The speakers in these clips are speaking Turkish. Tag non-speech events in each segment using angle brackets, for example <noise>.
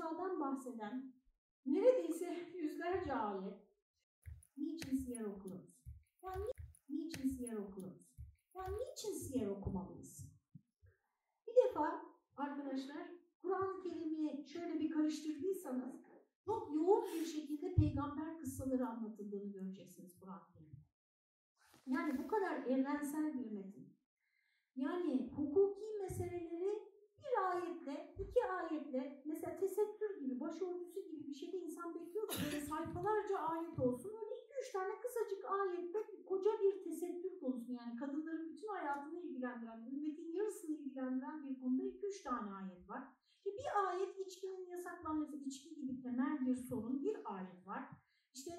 Musa'dan bahseden neredeyse yüzlerce ayet. Niçin siyer okuyoruz? Yani ni- niçin siyer okuyoruz? Yani niçin siyer okumalıyız? Bir defa arkadaşlar Kur'an-ı Kerim'i şöyle bir karıştırdıysanız çok yoğun bir şekilde peygamber kıssaları anlatıldığını göreceksiniz Kur'an-ı Kerim'de. Yani bu kadar evrensel bir metin. Yani hukuki meseleleri bir ayetle, iki ayetle, mesela tesettür gibi, başörtüsü gibi bir şeyde insan bekliyor ki böyle sayfalarca ayet olsun. Öyle iki üç tane kısacık ayette koca bir tesettür konusu yani kadınların bütün hayatını ilgilendiren, ümmetin yarısını ilgilendiren bir konuda iki üç tane ayet var. İşte bir ayet içkinin yasaklanması, içki gibi temel bir sorun bir ayet var. İşte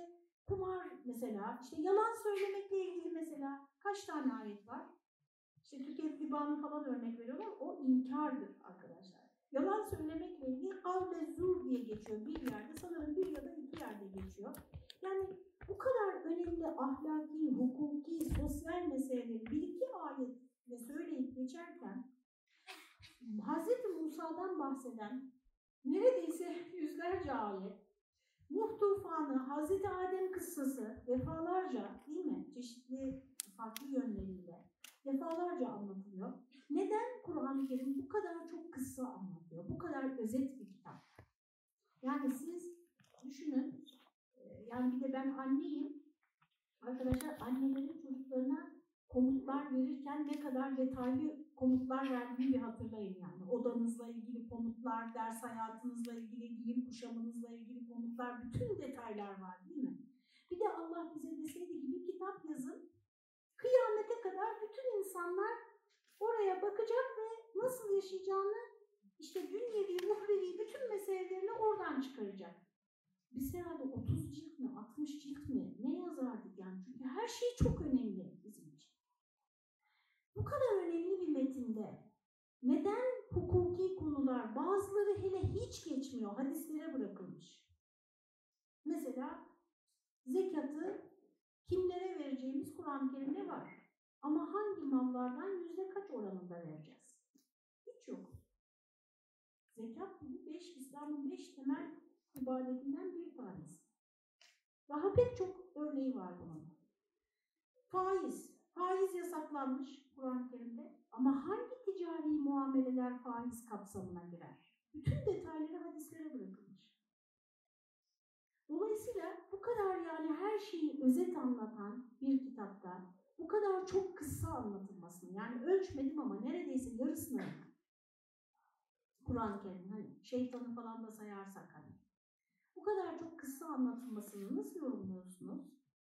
kumar mesela, işte yalan söylemekle ilgili mesela kaç tane ayet var? İşte tüket libanı falan örnek veriyorlar. O inkardır arkadaşlar. Yalan söylemekle ilgili kavle zur diye geçiyor bir yerde. Sanırım bir ya da iki yerde geçiyor. Yani bu kadar önemli ahlaki, hukuki, sosyal meseleleri bir iki ayetle söyleyip geçerken Hz. Musa'dan bahseden neredeyse yüzlerce ayet, Nuh tufanı, Hz. Adem kıssası defalarca değil mi? Çeşitli farklı yönleriyle defalarca anlatılıyor. Neden Kur'an-ı Kerim bu kadar çok kısa anlatıyor? Bu kadar özet bir kitap. Yani siz düşünün, e, yani bir de ben anneyim. Arkadaşlar annelerin çocuklarına komutlar verirken ne kadar detaylı komutlar verdiğini bir hatırlayın yani. Odanızla ilgili komutlar, ders hayatınızla ilgili, giyim kuşamınızla ilgili komutlar, bütün detaylar var değil mi? Bir de Allah bize deseydi ki bir kitap yazın, kıyamete kadar bütün insanlar oraya bakacak ve nasıl yaşayacağını işte dünyevi, uhrevi bütün meselelerini oradan çıkaracak. Biz herhalde 30 cilt mi, 60 cilt mi ne yazardık yani? Çünkü her şey çok önemli bizim için. Bu kadar önemli bir metinde neden hukuki konular bazıları hele hiç geçmiyor, hadislere bırakılmış? Mesela zekatı kimlere vereceğimiz Kur'an-ı Kerim'de var. Ama hangi mallardan yüzde kaç oranında vereceğiz? Hiç yok. Zekat bu beş, İslam'ın beş temel ibadetinden bir tanesi. Daha pek çok örneği var bunun. Faiz. Faiz yasaklanmış Kur'an-ı Kerim'de. Ama hangi ticari muameleler faiz kapsamına girer? Bütün detayları hadislere bırakılmış. Dolayısıyla bu kadar yani her şeyi özet anlatan bir kitapta bu kadar çok kısa anlatılmasını yani ölçmedim ama neredeyse yarısını Kur'an-ı Kerim hani şeytanı falan da sayarsak hani bu kadar çok kısa anlatılmasını nasıl yorumluyorsunuz?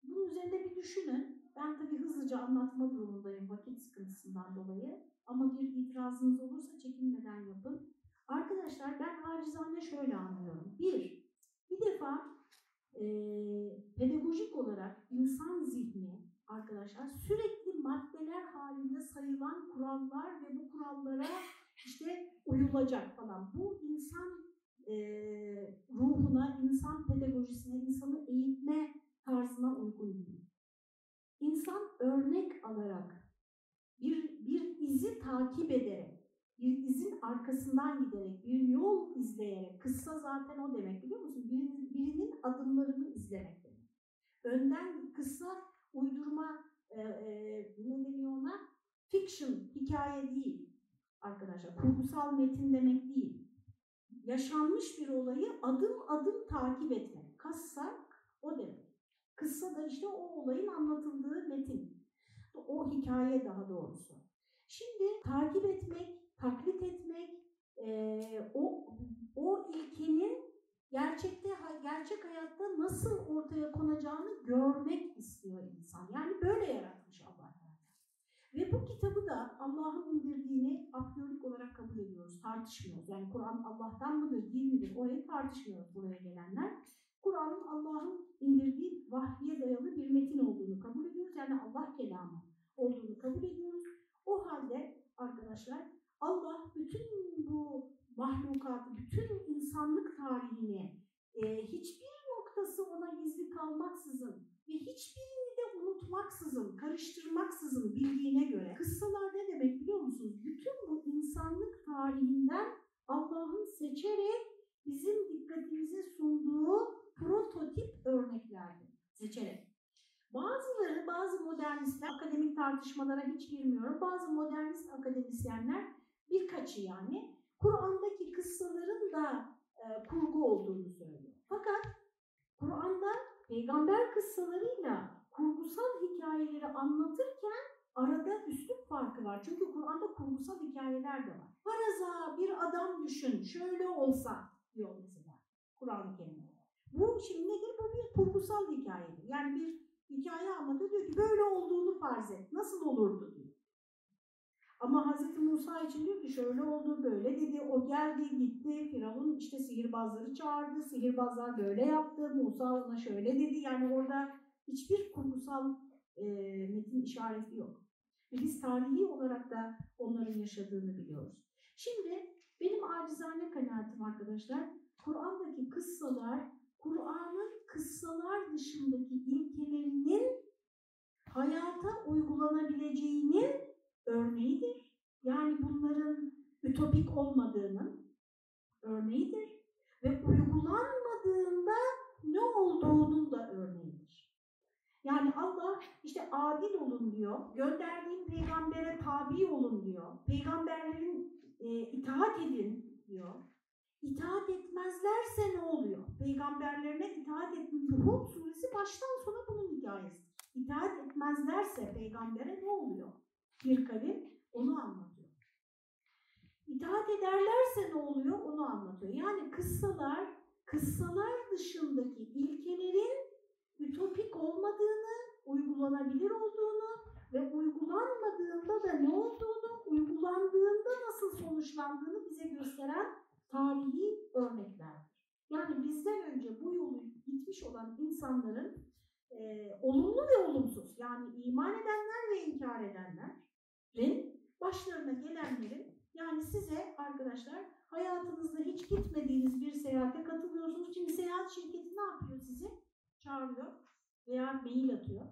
Bunun üzerinde bir düşünün. Ben tabii hızlıca anlatma durumundayım vakit sıkıntısından dolayı. Ama bir itirazınız olursa çekinmeden yapın. Arkadaşlar ben acizane şöyle anlıyorum. Bir, bir defa e, pedagojik olarak insan zihni arkadaşlar sürekli maddeler halinde sayılan kurallar ve bu kurallara işte uyulacak falan. Bu insan e, ruhuna, insan pedagojisine, insanı eğitme tarzına uygun değil. İnsan örnek alarak, bir, bir izi takip ederek, bir izin arkasından giderek, bir yol izleyerek, kıssa zaten o demek biliyor musun? Birinin, birinin adımlarını izlemek demek. Önden kıssa uydurma, e, e, ne deniyor ona? Fiction, hikaye değil arkadaşlar. Kurgusal metin demek değil. Yaşanmış bir olayı adım adım takip etmek. Kassak o demek. Kıssa da işte o olayın anlatıldığı metin. O hikaye daha doğrusu. Şimdi takip etmek, taklit etmek, e, o, o ilkenin gerçekte gerçek hayatta nasıl ortaya konacağını görmek istiyor insan. Yani böyle yaratmış Allah Ve bu kitabı da Allah'ın indirdiğini apriyorik olarak kabul ediyoruz, tartışmıyoruz. Yani Kur'an Allah'tan mıdır, değil midir? Orayı tartışmıyoruz buraya gelenler. Kur'an'ın Allah'ın indirdiği vahye dayalı bir metin olduğunu kabul ediyoruz. Yani Allah kelamı olduğunu kabul ediyoruz. O halde arkadaşlar Allah bütün bu mahlukatı, bütün insanlık tarihini e, hiçbir noktası ona gizli kalmaksızın ve hiçbirini de unutmaksızın, karıştırmaksızın bildiğine göre kıssalar ne demek biliyor musunuz? Bütün bu insanlık tarihinden Allah'ın seçerek bizim dikkatimize sunduğu prototip örneklerdi seçerek. Bazıları, bazı modernistler, akademik tartışmalara hiç girmiyorum, bazı modernist akademisyenler, birkaçı yani, Kur'an'daki kıssaların da e, kurgu olduğunu söylüyor. Fakat Kur'an'da peygamber kıssalarıyla kurgusal hikayeleri anlatırken arada üslup farkı var. Çünkü Kur'an'da kurgusal hikayeler de var. Faraza bir adam düşün, şöyle olsa diyor mesela Kur'an-ı Kerim'de. Bu şimdi nedir? Bu bir kurgusal hikayedir. Yani bir hikaye anlatıyor diyor ki böyle olduğunu farz et. Nasıl olurdu. Ama Hz. Musa için diyor ki şöyle oldu, böyle dedi, o geldi, gitti, Firavun işte sihirbazları çağırdı, sihirbazlar böyle yaptı, Musa ona şöyle dedi. Yani orada hiçbir kurgusal e, metin işareti yok. Biz tarihi olarak da onların yaşadığını biliyoruz. Şimdi benim acizane kanaatim arkadaşlar, Kur'an'daki kıssalar, Kur'an'ın kıssalar dışındaki ilkelerinin hayata uygulanabileceğinin örneğidir. Yani bunların ütopik olmadığının örneğidir. Ve uygulanmadığında ne olduğunun da örneğidir. Yani Allah işte adil olun diyor, gönderdiğim peygambere tabi olun diyor, peygamberlerin e, itaat edin diyor. İtaat etmezlerse ne oluyor? Peygamberlerine itaat etmiyor. Hud suresi baştan sona bunun hikayesi. İtaat etmezlerse peygambere ne oluyor? Bir kavim onu anlatıyor. İtaat ederlerse ne oluyor? Onu anlatıyor. Yani kıssalar, kıssalar dışındaki ilkelerin ütopik olmadığını, uygulanabilir olduğunu ve uygulanmadığında da ne olduğunu, uygulandığında nasıl sonuçlandığını bize gösteren tarihi örneklerdir. Yani bizden önce bu yolu gitmiş olan insanların e, olumlu ve olumsuz yani iman edenler ve inkar edenlerin başlarına gelenlerin yani size arkadaşlar hayatınızda hiç gitmediğiniz bir seyahate katılıyorsunuz. Şimdi seyahat şirketi ne yapıyor sizi? Çağırıyor veya mail atıyor.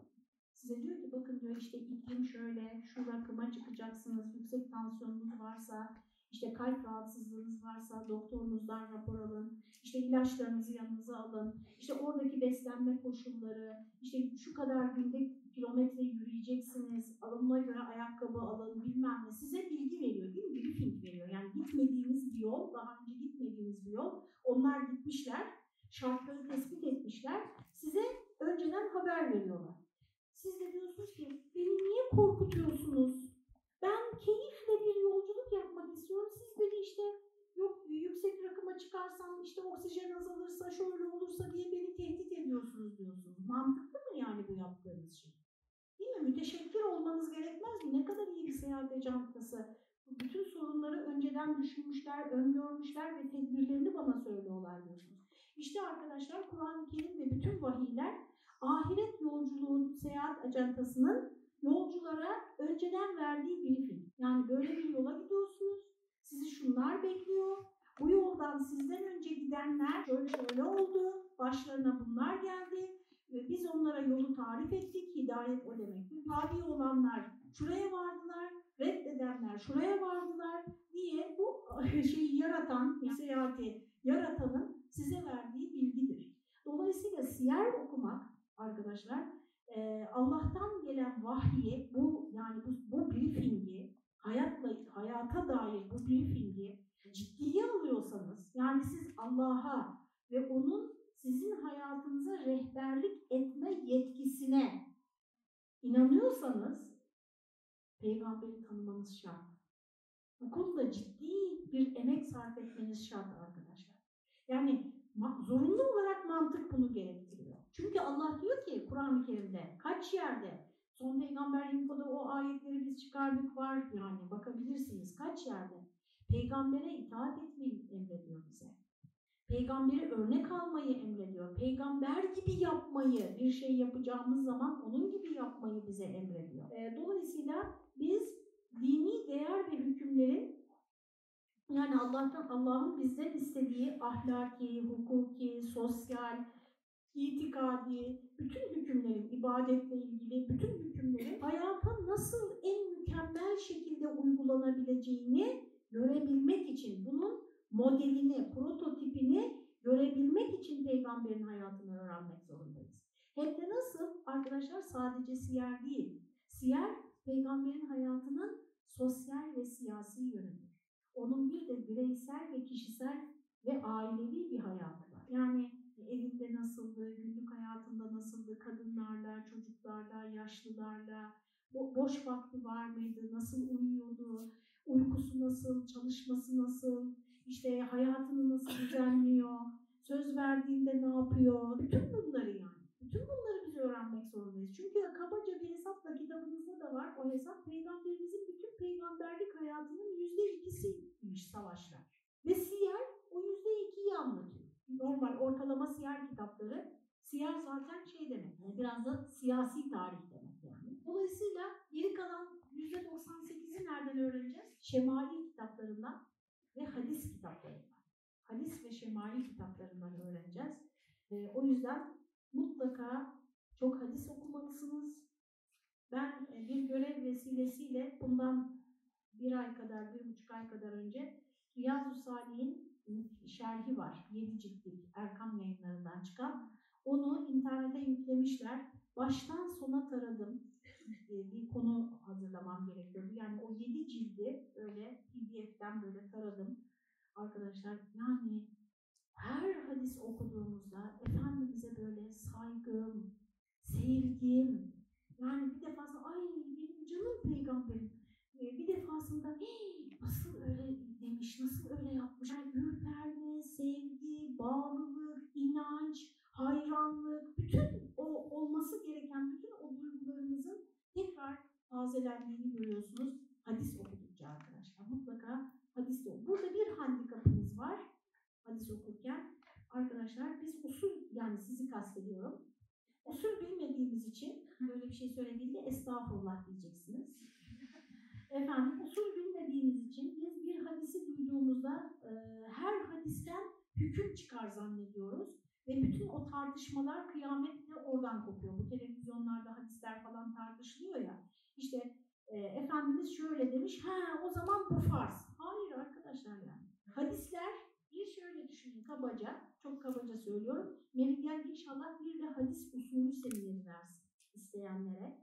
Size diyor ki bakın diyor işte iklim şöyle, şu rakıma çıkacaksınız, yüksek tansiyonunuz varsa, işte kalp rahatsızlığınız varsa doktorunuzdan rapor alın. İşte ilaçlarınızı yanınıza alın. İşte oradaki beslenme koşulları, işte şu kadar günde kilometre yürüyeceksiniz. Alımına göre ayakkabı alın bilmem ne. Size bilgi veriyor değil mi? Briefing veriyor. Yani gitmediğiniz bir yol, daha önce gitmediğiniz bir yol. Onlar gitmişler, şartları tespit etmişler. Size önceden haber veriyorlar. Siz de diyorsunuz ki beni niye korkutuyorsunuz? Ben keyifle bir yolculuk yapmak istiyorum. Siz dedi işte yok yüksek rakıma çıkarsam işte oksijen azalırsa şöyle olursa diye beni tehdit ediyorsunuz diyorsunuz. Mantıklı mı yani bu yaptığınız şey? Değil mi? Müteşekkir olmanız gerekmez mi? Ne kadar iyi bir seyahat ecantası. Bütün sorunları önceden düşünmüşler, öngörmüşler ve tedbirlerini bana söylüyorlar diyorsunuz. İşte arkadaşlar Kur'an-ı Kerim ve bütün vahiyler ahiret yolculuğun seyahat ajantasının yolculara önceden verdiği briefing. Yani böyle bir yola gidiyorsunuz, sizi şunlar bekliyor, bu yoldan sizden önce gidenler şöyle şöyle oldu, başlarına bunlar geldi biz onlara yolu tarif ettik, hidayet o demektir. Tabi olanlar şuraya vardılar, reddedenler şuraya vardılar diye bu <laughs> şeyi yaratan, seyahati yaratanın size verdiği bilgidir. Dolayısıyla siyer okumak arkadaşlar Allah'tan gelen vahyi bu yani bu, bu briefingi hayatla hayata dair bu briefingi ciddiye alıyorsanız yani siz Allah'a ve onun sizin hayatınıza rehberlik etme yetkisine inanıyorsanız peygamberi tanımanız şart. Bu konuda ciddi bir emek sarf etmeniz şart arkadaşlar. Yani zorunlu olarak mantık bunu gerektiriyor. Çünkü Allah diyor ki Kur'an-ı Kerim'de kaç yerde son peygamber infoda o ayetleri biz çıkardık var yani bakabilirsiniz kaç yerde peygambere itaat etmeyi emrediyor bize. Peygamberi örnek almayı emrediyor. Peygamber gibi yapmayı, bir şey yapacağımız zaman onun gibi yapmayı bize emrediyor. E, dolayısıyla biz dini değer ve hükümlerin yani Allah'tan Allah'ın bizden istediği ahlaki, hukuki, sosyal, itikadi, bütün hükümlerin, ibadetle ilgili bütün hükümlerin hayata nasıl en mükemmel şekilde uygulanabileceğini görebilmek için bunun modelini, prototipini görebilmek peygamberin hayatını öğrenmek zorundayız. Hem de nasıl? Arkadaşlar sadece siyer değil. Siyer peygamberin hayatının sosyal ve siyasi yönüdür. Onun bir de bireysel ve kişisel ve ailevi bir hayatı var. Yani evinde nasıldı, günlük hayatında nasıldı, kadınlarla, çocuklarla, yaşlılarla, bo boş vakti var mıydı, nasıl uyuyordu, uykusu nasıl, çalışması nasıl, işte hayatını nasıl düzenliyor, söz verdiğinde ne yapıyor, bütün bunları yani. Bütün bunları biz öğrenmek zorundayız. Çünkü kabaca bir hesapla kitabınızda da var. O hesap peygamberimizin bütün peygamberlik hayatının yüzde ikisiymiş savaşlar. Ve siyer o yüzde ikiyi anlatıyor. Normal ortalama siyer kitapları. Siyer zaten şey demek, yani biraz da siyasi tarih demek yani. Dolayısıyla geri kalan yüzde 98'i nereden öğreneceğiz? Şemali kitaplarından ve hadis kitaplarından. Hadis ve şemali kitaplarından öğreneceğiz. E, o yüzden mutlaka çok hadis okumalısınız. Ben e, bir görev vesilesiyle bundan bir ay kadar, bir buçuk ay kadar önce Riyazu Salih'in şerhi var. Yedi ciltlik Erkam yayınlarından çıkan. Onu internete yüklemişler. Baştan sona taradım. E, bir konu hazırlamam gerekiyordu. Yani o yedi cildi öyle PDF'den böyle taradım. Arkadaşlar yani her hadis okuduğumuzda Efendimiz'e böyle saygım, sevgim, yani bir defasında ay benim canım peygamberim, bir defasında nasıl öyle demiş, nasıl öyle yapmış, yani ürperme, sevgi, bağlılık, inanç, hayranlık, bütün o olması gereken bütün o duygularımızın tekrar tazelendiğini görüyorsunuz hadis okudukça arkadaşlar. Mutlaka hadis okuyun. Burada bir handikapımız var hadis okurken. Arkadaşlar biz usul yani sizi kastediyorum. Usul bilmediğimiz için böyle bir şey söylediğinde estağfurullah diyeceksiniz. Efendim usul bilmediğimiz için biz bir hadisi duyduğumuzda e, her hadisten hüküm çıkar zannediyoruz. Ve bütün o tartışmalar kıyametle oradan kopuyor. Bu televizyonlarda hadisler falan tartışılıyor ya. İşte e, Efendimiz şöyle demiş, ha o zaman bu farz. Hayır arkadaşlar yani. Hadisler bir şöyle düşünün kabaca, çok kabaca söylüyorum. Meridyen inşallah bir de hadis usulü semineri versin isteyenlere.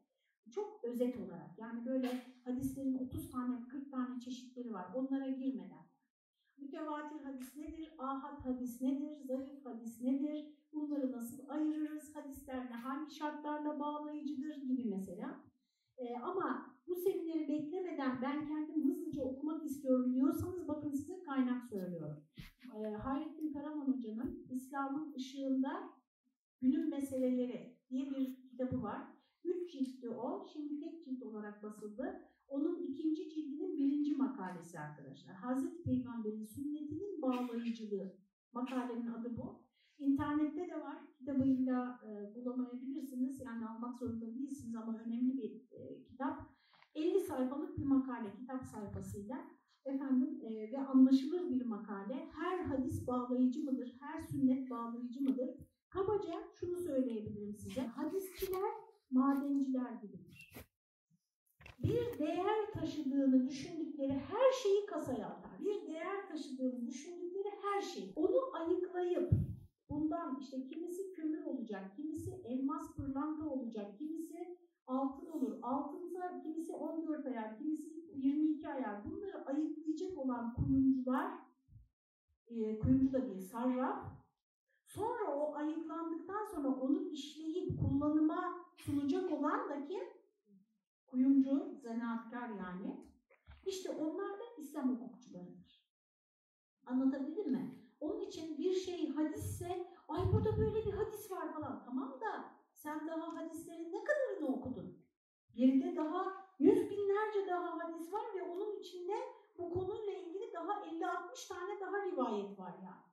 Çok özet olarak yani böyle hadislerin 30 tane 40 tane çeşitleri var onlara girmeden. Mütevatir hadis nedir? Ahad hadis nedir? Zayıf hadis nedir? Bunları nasıl ayırırız? Hadisler ne? Hangi şartlarla bağlayıcıdır gibi mesela. Ee, ama bu semineri beklemeden ben kendim hızlıca okumak istiyorum diyorsanız bakın size kaynak söylüyorum. Ee, Hayrettin Karaman Hoca'nın İslam'ın ışığında günün meseleleri diye bir kitabı var. Üç ciltti o, şimdi tek cilt olarak basıldı. Onun ikinci cildinin birinci makalesi arkadaşlar. Hazreti Peygamber'in sünnetinin bağlayıcılığı. Makalenin adı bu. İnternette de var. Kitabıyla e, bulamayabilirsiniz. Yani almak zorunda değilsiniz ama önemli bir e, kitap. 50 sayfalık bir makale kitap sayfasıyla. Efendim e, ve anlaşılır bir makale. Her hadis bağlayıcı mıdır? Her sünnet bağlayıcı mıdır? Kabaca şunu söyleyebilirim size. Hadisçiler madenciler gibidir. Bir değer taşıdığını düşündükleri her şeyi kasaya atar. Bir değer taşıdığını düşündükleri her şey. Onu ayıklayıp bundan işte kimisi kömür olacak, kimisi elmas pırlanta olacak, kimisi altın olur. Altınsa kimisi 14 ayar, kimisi 22 ayar. Bunları ayıklayacak olan kuyumcular, e, kuyumcu da değil, sarraf. Sonra o ayıklandıktan sonra onu işleyip kullanıma sunacak olan da kim? Kuyumcu, zanaatkar yani. İşte onlar da İslam hukukçularıdır. Anlatabildim mi? Onun için bir şey hadisse, ay burada böyle bir hadis var falan. Tamam da sen daha hadislerin ne kadarını okudun? Geride daha yüz binlerce daha hadis var ve onun içinde bu konuyla ilgili daha 50-60 tane daha rivayet var yani.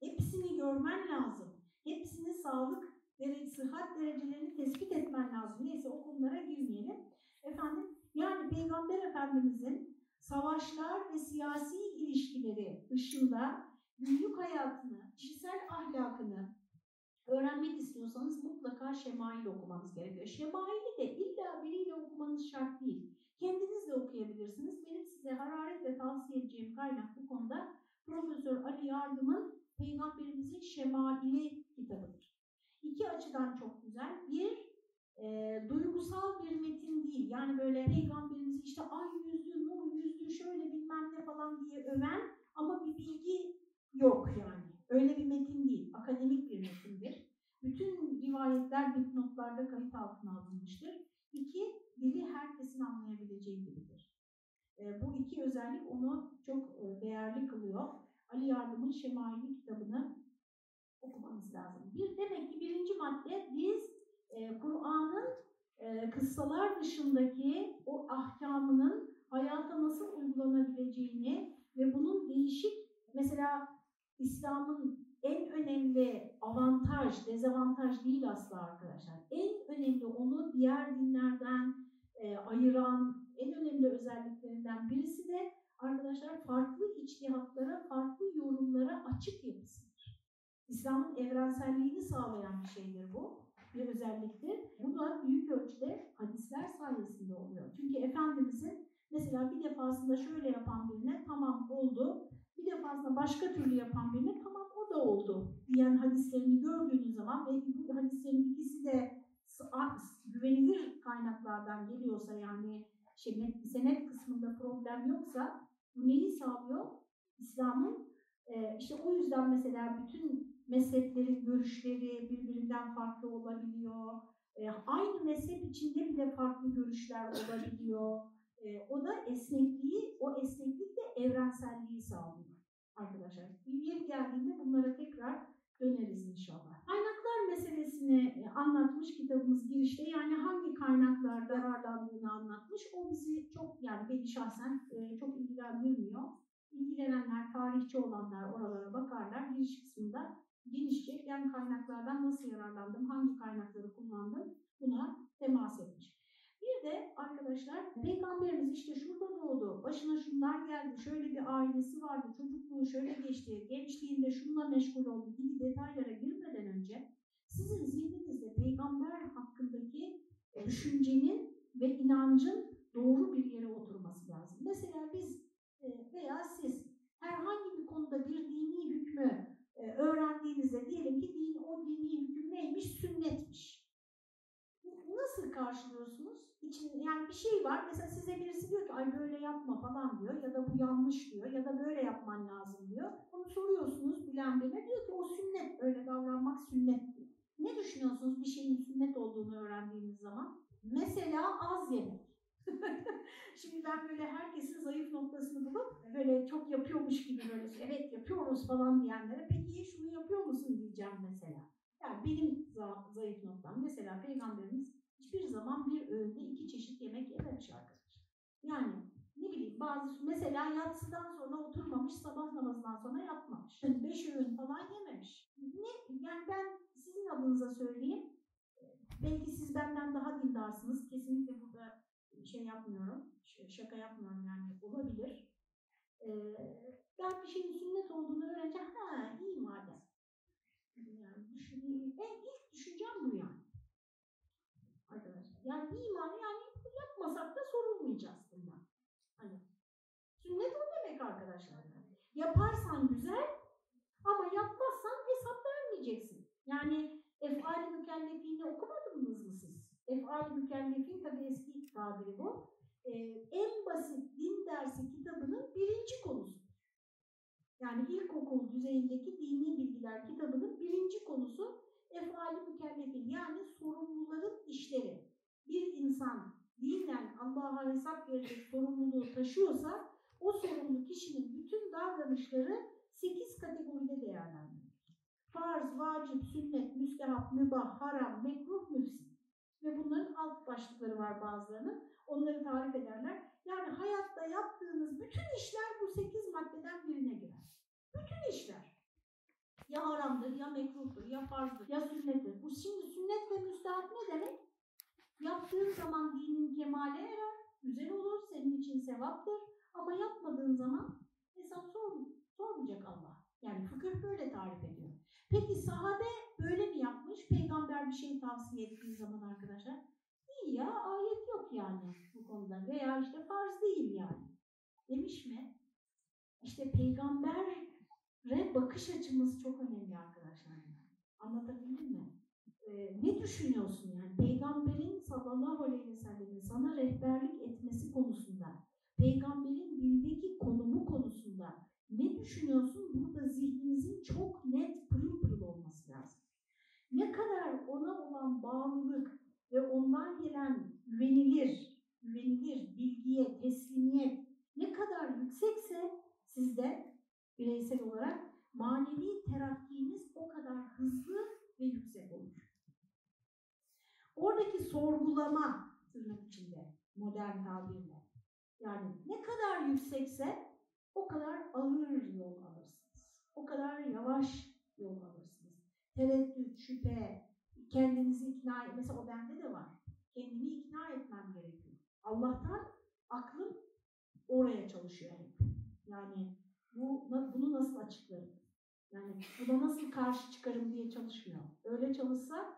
Hepsini görmen lazım. Hepsini sağlık derece, sıhhat derecelerini tespit etmen lazım. Neyse o konulara girmeyelim. Efendim yani Peygamber Efendimizin savaşlar ve siyasi ilişkileri dışında günlük hayatını, kişisel ahlakını öğrenmek istiyorsanız mutlaka şemail okumanız gerekiyor. Şemaili de illa biriyle okumanız şart değil. Kendiniz de okuyabilirsiniz. Benim size hararetle tavsiye edeceğim kaynak bu konuda Profesör Ali Yardım'ın Peygamberimizin şemaili kitabıdır. İki açıdan çok güzel. Bir, e, duygusal bir metin değil. Yani böyle peygamberimizi işte ay yüzlü, nur yüzlü, şöyle bilmem ne falan diye öven ama bir bilgi yok yani. Öyle bir metin değil. Akademik bir metindir. Bütün rivayetler dipnotlarda kayıt altına alınmıştır. İki, dili herkesin anlayabileceği gibidir. E, bu iki özellik onu çok e, değerli kılıyor. Ali Yardım'ın Şemaili kitabını okumanız lazım. Bir demek ki birinci madde biz e, Kur'an'ın e, kıssalar dışındaki o ahkamının hayata nasıl uygulanabileceğini ve bunun değişik mesela İslam'ın en önemli avantaj, dezavantaj değil asla arkadaşlar. En önemli onu diğer dinlerden e, ayıran en önemli özelliklerinden birisi de arkadaşlar farklı içtihatlara, farklı yorumlara açık yapısıdır. İslam'ın evrenselliğini sağlayan bir şeydir bu, bir özelliktir. Bu da büyük ölçüde hadisler sayesinde oluyor. Çünkü Efendimizin mesela bir defasında şöyle yapan birine tamam oldu, bir defasında başka türlü yapan birine tamam o da oldu diyen hadislerini gördüğünüz zaman ve bu hadislerin ikisi de güvenilir kaynaklardan geliyorsa yani şey, senet kısmında problem yoksa bu neyi sağlıyor? İslam'ın işte o yüzden mesela bütün mezheplerin görüşleri birbirinden farklı olabiliyor. E, aynı mezhep içinde bile farklı görüşler olabiliyor. E, o da esnekliği, o esneklik de evrenselliği sağlıyor arkadaşlar. Yeri geldiğinde bunlara tekrar döneriz inşallah. Kaynaklar meselesini e, anlatmış kitabımız girişte. Yani hangi kaynaklarda yararlandığını anlatmış. O bizi çok yani beni şahsen e, çok ilgilendirmiyor. İlgilenenler, tarihçi olanlar oralara bakarlar. Giriş kısmında genişçe ben kaynaklardan nasıl yararlandım, hangi kaynakları kullandım buna temas etmiş. Bir de arkadaşlar peygamberimiz işte şurada doğdu, başına şunlar geldi, şöyle bir ailesi vardı, çocukluğu şöyle geçti, gençliğinde şunla meşgul oldu gibi detaylara girmeden önce sizin zihninizde peygamber hakkındaki düşüncenin ve inancın doğru bir yere oturması lazım. Mesela biz e, veya siz herhangi bir konuda bir dini hükmü e, öğrendiğinizde diyelim ki din, o dini hüküm neymiş? Sünnetmiş. Nasıl karşılıyorsunuz? için yani bir şey var. Mesela size birisi diyor ki ay böyle yapma falan diyor ya da bu yanlış diyor ya da böyle yapman lazım diyor. Onu soruyorsunuz bilen birine diyor ki o sünnet öyle davranmak sünnet diyor. Ne düşünüyorsunuz bir şeyin sünnet olduğunu öğrendiğiniz zaman? Mesela az yemek. <laughs> Şimdi ben böyle herkesin zayıf noktasını bulup böyle çok yapıyormuş gibi böyle evet yapıyoruz falan diyenlere peki şunu yapıyor musun diyeceğim mesela. Yani benim zayıf noktam mesela peygamberimiz hiçbir zaman bir öğünde iki çeşit yemek yememiş arkadaşlar. Yani ne bileyim bazı mesela yatsıdan sonra oturmamış, sabah namazından sonra yatmamış. Beş öğün falan yememiş. Ne? Yani ben sizin adınıza söyleyeyim. Belki siz benden daha dindarsınız. Kesinlikle burada şey yapmıyorum, şaka yapmıyorum yani olabilir. Ee, ben bir şeyin sünnet olduğunu öğrenince ha iyi madem. Yani düşüneyim. En ilk düşüncem bu yani. Yani imanı yani yapmasak da sorulmayacağız bundan. Hani sünnet o demek arkadaşlar. Yani. Yaparsan güzel ama yapmazsan hesap vermeyeceksin. Yani efali mükellefini okumadınız mı siz? Efali mükellefin tabi eski tabiri bu. Ee, en basit din dersi kitabının birinci konusu. Yani ilkokul düzeyindeki dini bilgiler kitabının birinci konusu efali mükellefin yani sorumluların işleri bir insan dinen Allah'a hesap verecek sorumluluğu taşıyorsa o sorumlu kişinin bütün davranışları 8 kategoride değerlendirilir. Farz, vacip, sünnet, müstehap, mübah, haram, mekruh, müfsit. Ve bunların alt başlıkları var bazılarının. Onları tarif ederler. Yani hayatta yaptığınız bütün işler bu 8 maddeden birine girer. Bütün işler. Ya haramdır, ya mekruhtur, ya farzdır, ya sünnettir. Bu şimdi sünnet ve müstehap ne demek? Yaptığın zaman dinin kemale erer, güzel olur, senin için sevaptır. Ama yapmadığın zaman hesap sor, sormayacak Allah. Yani fıkıh böyle tarif ediyor. Peki sahabe böyle mi yapmış? Peygamber bir şey tavsiye ettiği zaman arkadaşlar. İyi ya ayet yok yani bu konuda veya işte farz değil yani. Demiş mi? İşte peygambere bakış açımız çok önemli arkadaşlar. Anlatabildim mi? Ee, ne düşünüyorsun yani? Peygamberin sallallahu aleyhi ve sellemin sana rehberlik etmesi konusunda, peygamberin dindeki konumu konusunda ne düşünüyorsun? Burada zihninizin çok net pırıl ne kadar ona olan bağlılık ve ondan gelen güvenilir, güvenilir bilgiye, teslimiyet ne kadar yüksekse sizde bireysel olarak manevi terakkiniz o kadar hızlı ve yüksek olur. Oradaki sorgulama tırnak içinde modern tabirle. Yani ne kadar yüksekse o kadar ağır yol alırsınız. O kadar yavaş yol alırsınız. Tereddüt, şüphe, kendinizi ikna et. Mesela o bende de var. Kendimi ikna etmem gerekiyor. Allah'tan aklım oraya çalışıyor hep. Yani bu, bunu nasıl açıklarım? Yani buna nasıl karşı çıkarım diye çalışmıyor. Öyle çalışsa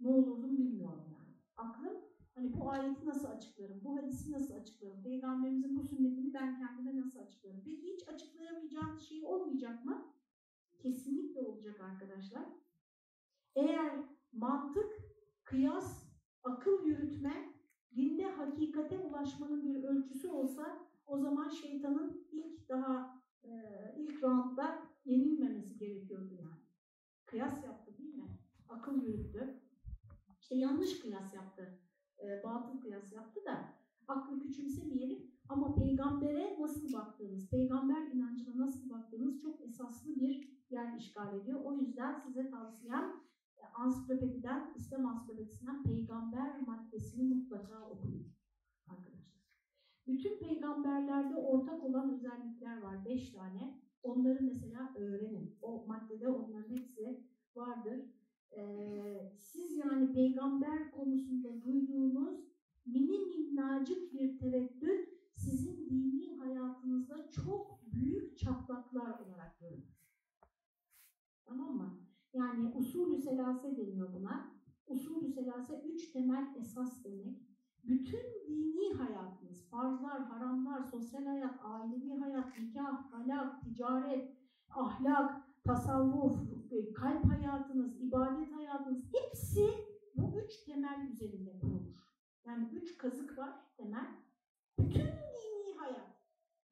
ne olurdum bilmiyorum yani. Aklım hani bu ayeti nasıl açıklarım, bu hadisi nasıl açıklarım, peygamberimizin bu sünnetini ben kendime nasıl açıklarım? Peki hiç açıklayamayacağım şey olmayacak mı? Kesinlikle olacak arkadaşlar. Eğer mantık, kıyas, akıl yürütme, dinde hakikate ulaşmanın bir ölçüsü olsa o zaman şeytanın ilk daha e, ilk roundda yenilmemesi gerekiyordu yani. Kıyas yaptı değil mi? Akıl yürüttü. İşte yanlış kıyas yaptı. E, batıl kıyas yaptı da aklı küçümsemeyelim ama peygambere nasıl baktığınız, peygamber inancına nasıl baktığınız çok esaslı bir yer işgal ediyor. O yüzden size tavsiyem ansiklopediden, İslam ansiklopedisinden peygamber maddesini mutlaka okuyun arkadaşlar. Bütün peygamberlerde ortak olan özellikler var. Beş tane. Onları mesela öğrenin. O maddede onların hepsi vardır. Ee, siz yani peygamber konusunda duyduğunuz mini minnacık bir tereddüt sizin dini hayatınızda çok büyük çatlaklar olarak görünür. Tamam mı? Yani usulü selase deniyor buna. Usulü selase üç temel esas demek. Bütün dini hayatınız, farzlar, haramlar, sosyal hayat, ailevi hayat, nikah, talak, ticaret, ahlak, tasavvuf, kalp hayatınız, ibadet hayatınız hepsi bu üç temel üzerinde kurulur. Yani üç kazık var temel. Bütün dini hayat,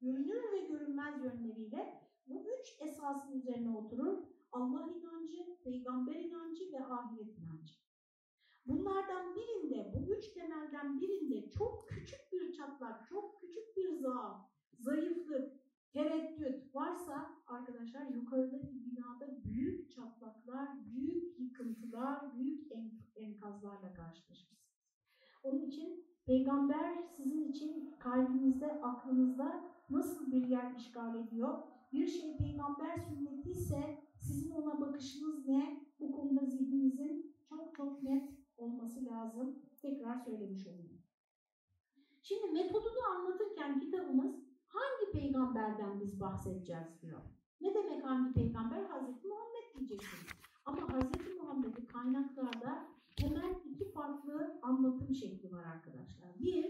görünür ve görünmez yönleriyle bu üç esasın üzerine oturur. Allah inancı, peygamber inancı ve ahiret inancı. Bunlardan birinde, bu üç temelden birinde çok küçük bir çatlak, çok küçük bir zaaf, zayıflık, tereddüt varsa arkadaşlar yukarıdaki binada büyük çatlaklar, büyük yıkıntılar, büyük enkazlarla karşılaşırsınız. Onun için peygamber sizin için kalbinizde, aklınızda nasıl bir yer işgal ediyor? Bir şey peygamber sünneti ise sizin ona bakışınız ne? Bu konuda zihninizin çok çok net olması lazım. Tekrar söylemiş olayım. Şimdi metodunu anlatırken kitabımız hangi peygamberden biz bahsedeceğiz diyor. Ne demek hangi peygamber? Hazreti Muhammed diyeceksiniz. Ama Hazreti Muhammed'i kaynaklarda temel iki farklı anlatım şekli var arkadaşlar. Bir,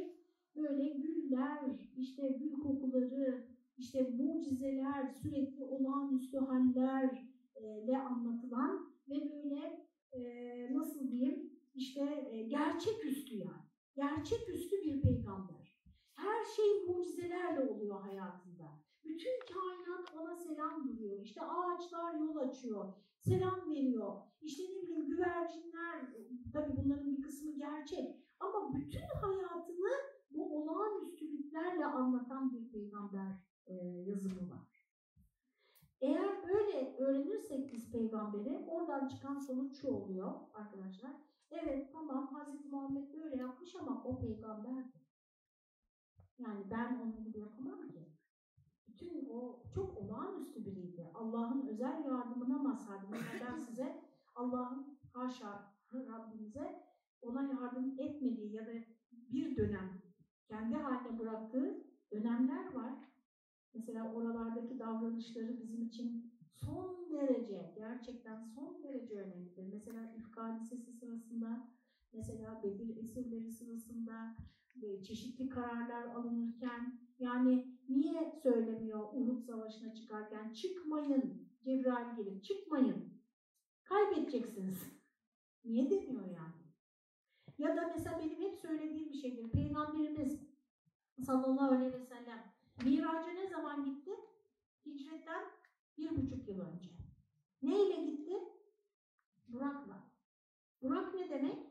böyle güller, işte gül kokuları, işte mucizeler, sürekli olağanüstü hallerle anlatılan ve böyle e, nasıl diyeyim işte e, gerçeküstü yani. Gerçeküstü bir peygamber. Her şey mucizelerle oluyor hayatında. Bütün kainat ona selam duruyor. İşte ağaçlar yol açıyor, selam veriyor. İşte ne bileyim güvercinler, tabii bunların bir kısmı gerçek. Ama bütün hayatını bu olağanüstülüklerle anlatan bir peygamber e, yazımı var. Eğer böyle öğrenirsek biz peygamberi, oradan çıkan sonuç şu oluyor arkadaşlar. Evet tamam Hazreti Muhammed böyle yapmış ama o peygamberdi. Yani ben onun gibi yapamam ki. Bütün o çok olağanüstü biriydi. Allah'ın özel yardımına mazhardı. Ben <laughs> size Allah'ın haşa Rabbimize ona yardım etmediği ya da bir dönem kendi haline bıraktığı oralardaki davranışları bizim için son derece, gerçekten son derece önemlidir. Mesela İfk hadisesi sırasında, mesela Bedir esirleri sırasında, çeşitli kararlar alınırken, yani niye söylemiyor Uhud Savaşı'na çıkarken, çıkmayın, Cebrail gelip çıkmayın, kaybedeceksiniz. <laughs> Niye demiyor yani? Ya da mesela benim hep söylediğim bir şeydir. Peygamberimiz sallallahu aleyhi ve sellem miraca ne zaman gitti? Hicretten bir buçuk yıl önce. Neyle gitti? Burak'la. Burak ne demek?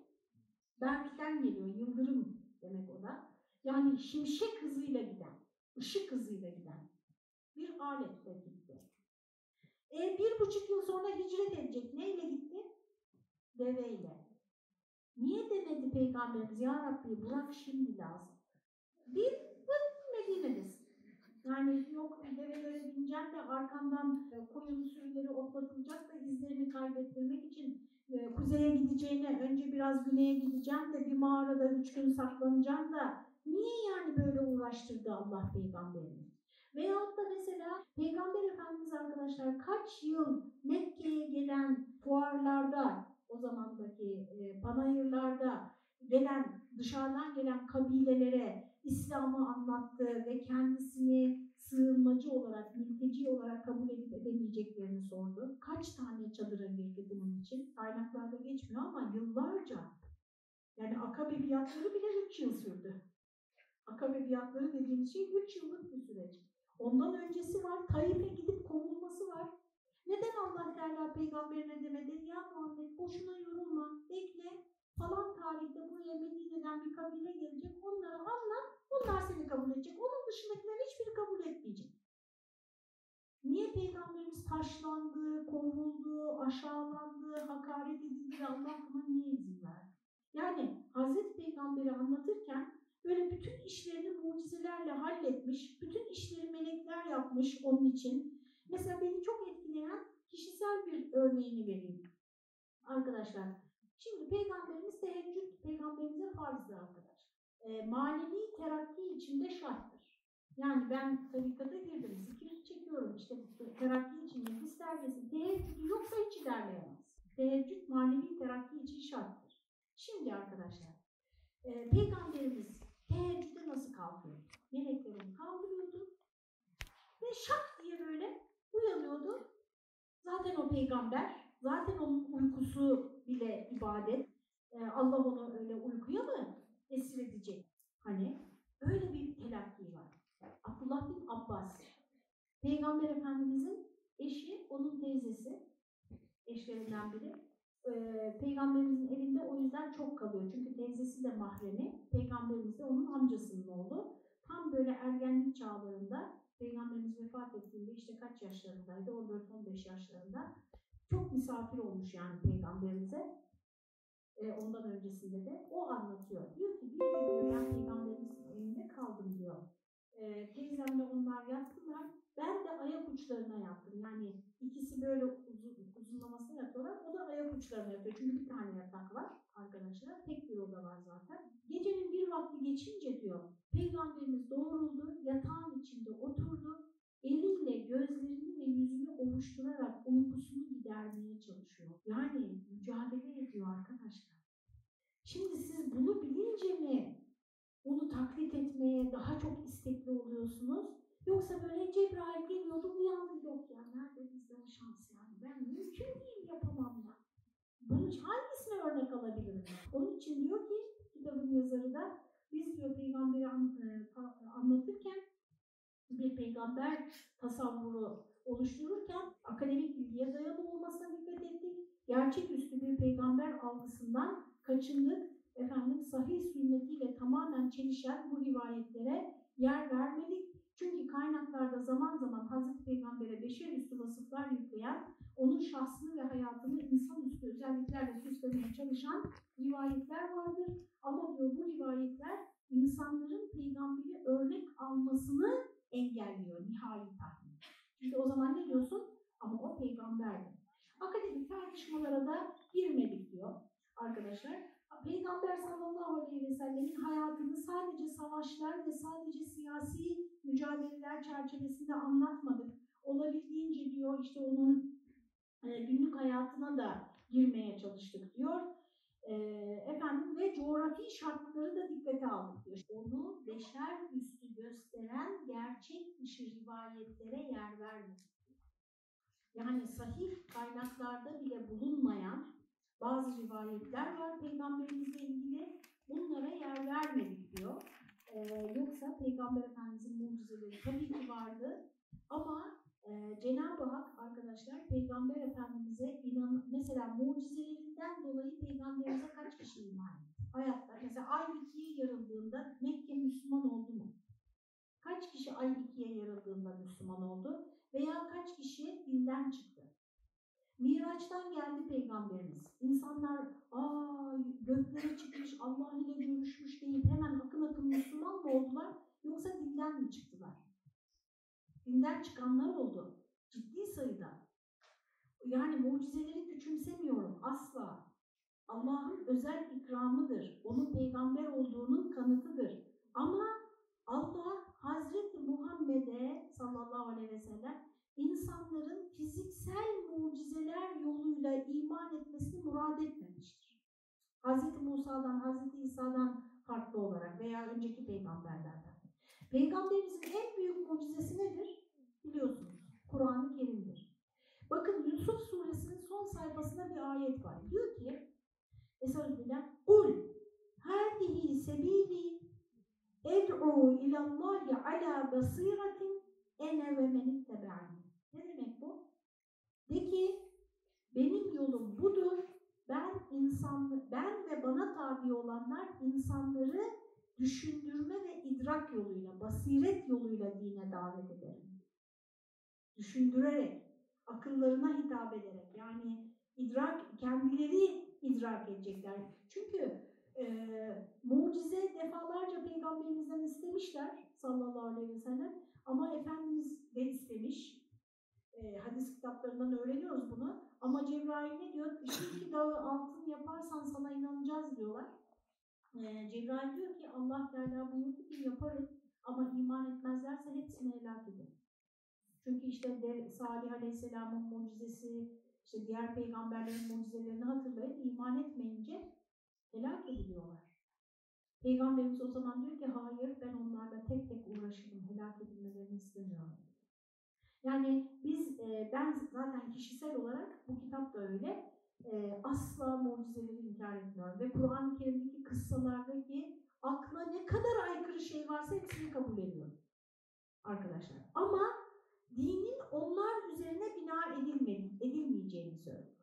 Berk'ten geliyor, yıldırım demek o da. Yani şimşek hızıyla giden, ışık hızıyla giden bir aletle gitti. E, bir buçuk yıl sonra hicret edecek. Neyle gitti? Deveyle. Niye demedi Peygamberimiz? Ya Rabbi bırak şimdi lazım. Bir, Medine'desin. Yani yok develere bineceğim de arkamdan e, koyun sürüleri otlatılacak da izlerini kaybettirmek için e, kuzeye gideceğine önce biraz güneye gideceğim de bir mağarada üç gün saklanacağım da niye yani böyle uğraştırdı Allah peygamberini? Veyahut da mesela Peygamber Efendimiz arkadaşlar kaç yıl Mekke'ye gelen fuarlarda, o zamandaki e, panayırlarda gelen, dışarıdan gelen kabilelere İslam'ı anlattı ve kendisini sığınmacı olarak, mülteci olarak kabul edip edemeyeceklerini sordu. Kaç tane çadıra girdi bunun için? Kaynaklarda geçmiyor ama yıllarca. Yani akabe biatları bile 3 yıl sürdü. Akabe biatları dediğimiz şey 3 yıllık bir süreç. Ondan öncesi var, Taif'e gidip kovulması var. Neden Allah Teala peygamberine demedi? Ya Muhammed boşuna yorulma, bekle. Falan tarihte buraya Medine'den bir kabile gelecek, onlara anlat, onlar seni kabul edecek. Onun dışındakiler hiçbiri kabul etmeyecek. Niye peygamberimiz taşlandı, kovuldu, aşağılandı, hakaret edildi Allah buna niye izin verdi? Yani Hazreti Peygamber'i anlatırken böyle bütün işlerini mucizelerle halletmiş, bütün işleri melekler yapmış onun için. Mesela beni çok etkileyen kişisel bir örneğini vereyim. Arkadaşlar, şimdi Peygamberimiz teheccüd Peygamberimize farzdır arkadaşlar. E, manevi terakki içinde şarttır. Yani ben tarikata girdim, zikir çekiyorum, işte terakki için nefis serbesti, teheccüdü yoksa hiç ilerleyemez. Teheccüd manevi terakki için şarttır. Şimdi arkadaşlar, e, Peygamberimiz teheccüde nasıl kalkıyor? Meleklerini kaldırıyordu ve şak diye böyle uyanıyordu. Zaten o peygamber, zaten onun uykusu bile ibadet. E, Allah onu öyle uykuya mı esir edecek? Hani öyle bir telakki var. Abdullah bin Abbas, Peygamber Efendimizin eşi, onun teyzesi, eşlerinden biri. Ee, Peygamberimizin evinde o yüzden çok kalıyor. Çünkü teyzesi de mahremi, Peygamberimiz de onun amcasının oğlu. Tam böyle ergenlik çağlarında, Peygamberimiz vefat ettiğinde işte kaç yaşlarındaydı, 14-15 yaşlarında. Çok misafir olmuş yani Peygamberimize. Ee, ondan öncesinde de. O anlatıyor. Diyor ki bir gün diyor, ben Peygamberimizin evinde kaldım diyor e, teyzemle onlar yattılar. Ben de ayak uçlarına yattım. Yani ikisi böyle uzun, uzunlamasına yatıyorlar. O da ayak uçlarına yatıyor. Çünkü bir tane yatak var arkadaşlar. Tek bir oda var zaten. Gecenin bir vakti geçince diyor Peygamberimiz doğruldu. Yatağın içinde oturdu. Eliyle gözlerini ve yüzünü ovuşturarak uykusunu gidermeye çalışıyor. Yani mücadele ediyor arkadaşlar. Şimdi siz bunu bilince mi onu taklit etmeye daha çok istekli oluyorsunuz. Yoksa böyle Cebrail geliyordu uyandı yok ya nerede bizde o şans yani ben mümkün değil yapamam ben. Bunun hangisine örnek alabilirim? Onun için diyor ki kitabın yazarı da biz diyor peygamberi e, anlatırken bir peygamber tasavvuru oluştururken akademik bilgiye dayalı olmasına dikkat ettik. Gerçeküstü bir peygamber algısından kaçındık efendim sahih sünnetiyle tamamen çelişen bu rivayetlere yer vermedik. Çünkü kaynaklarda zaman zaman Hazreti Peygamber'e beşerüstü vasıflar yükleyen, onun şahsını ve hayatını insanüstü özelliklerle süslemeye çalışan rivayetler vardır. Ama diyor bu rivayetler insanların peygamberi örnek almasını engelliyor nihai tahmin. Çünkü o zaman ne diyorsun? Ama o peygamberdi. Akademik tartışmalara da girmedik diyor arkadaşlar. Peygamber sallallahu aleyhi ve sellemin hayatını sadece savaşlar ve sadece siyasi mücadeleler çerçevesinde anlatmadık. Olabildiğince diyor işte onun e, günlük hayatına da girmeye çalıştık diyor. E, efendim ve coğrafi şartları da dikkate aldık diyor. Onu beşer üstü gösteren gerçek dışı rivayetlere yer vermedik. Yani sahih kaynaklarda bile bulunmayan Bazı rivayetler var peygamberimizle ilgili. Bunlara yer vermedik diyor. Ee, yoksa Peygamber Efendimizin mucizeleri tabii ki vardı. Ama e, Cenab-ı Hak arkadaşlar Peygamber Efendimiz'e inan mesela mucizelerinden dolayı Peygamberimize kaç kişi iman etti? Hayatta mesela ay ikiye yarıldığında Mekke Müslüman oldu mu? Kaç kişi ay ikiye yarıldığında Müslüman oldu? Veya kaç kişi dinden çıktı? Miraç'tan geldi Peygamberimiz. İnsanlar aa göklere çıkmış, Allah ile görüşmüş deyip hemen akın akın Müslüman mı oldular? Yoksa dinden mi çıktılar? Dinden çıkanlar oldu. Ciddi sayıda. Yani mucizeleri küçümsemiyorum asla. Allah'ın özel ikramıdır. Onun peygamber olduğunun kanıtıdır. Ama Allah Hazreti Muhammed'e sallallahu aleyhi ve sellem insanların fiziksel mucizeler yoluyla iman etmesini murad etmemiştir. Hazreti Musa'dan, Hazreti İsa'dan farklı olarak veya önceki peygamberlerden. Peygamberimizin en büyük mucizesi nedir? Biliyorsunuz. Kur'an-ı Kerim'dir. Bakın Yusuf suresinin son sayfasında bir ayet var. Diyor ki Estağfirullah. Kul hadihi sebili ed'u ilallahi ala basiratin ene ve men ittebe'ani. Ne demek bu? De ki benim yolum budur. Ben insan ben ve bana tabi olanlar insanları düşündürme ve idrak yoluyla, basiret yoluyla dine davet ederim. Düşündürerek, akıllarına hitap ederek yani idrak kendileri idrak edecekler. Çünkü e, mucize defalarca peygamberimizden istemişler sallallahu aleyhi ve sellem ama Efendimiz de istemiş. E, hadis kitaplarından öğreniyoruz bunu. Ama Cebrail ne diyor? <coughs> İki dağı altın yaparsan sana inanacağız diyorlar. E, Cebrail diyor ki Allah Teala buyurdu ki yaparım ama iman etmezlerse hepsini helak ederim. Çünkü işte de Salih Aleyhisselam'ın mucizesi, işte diğer peygamberlerin mucizelerini hatırlayıp iman etmeyince helak ediliyorlar. Peygamberimiz o zaman diyor ki hayır ben onlarla tek tek uğraşırım, helak edilmelerini istemiyorum. Yani biz, e, ben zaten kişisel olarak bu kitap da öyle, e, asla mucizeleri inkar etmiyorum. Ve Kur'an-ı Kerim'deki kıssalardaki akla ne kadar aykırı şey varsa hepsini kabul ediyorum. Arkadaşlar. Ama dinin onlar üzerine bina edilmedi, edilmeyeceğini söylüyor.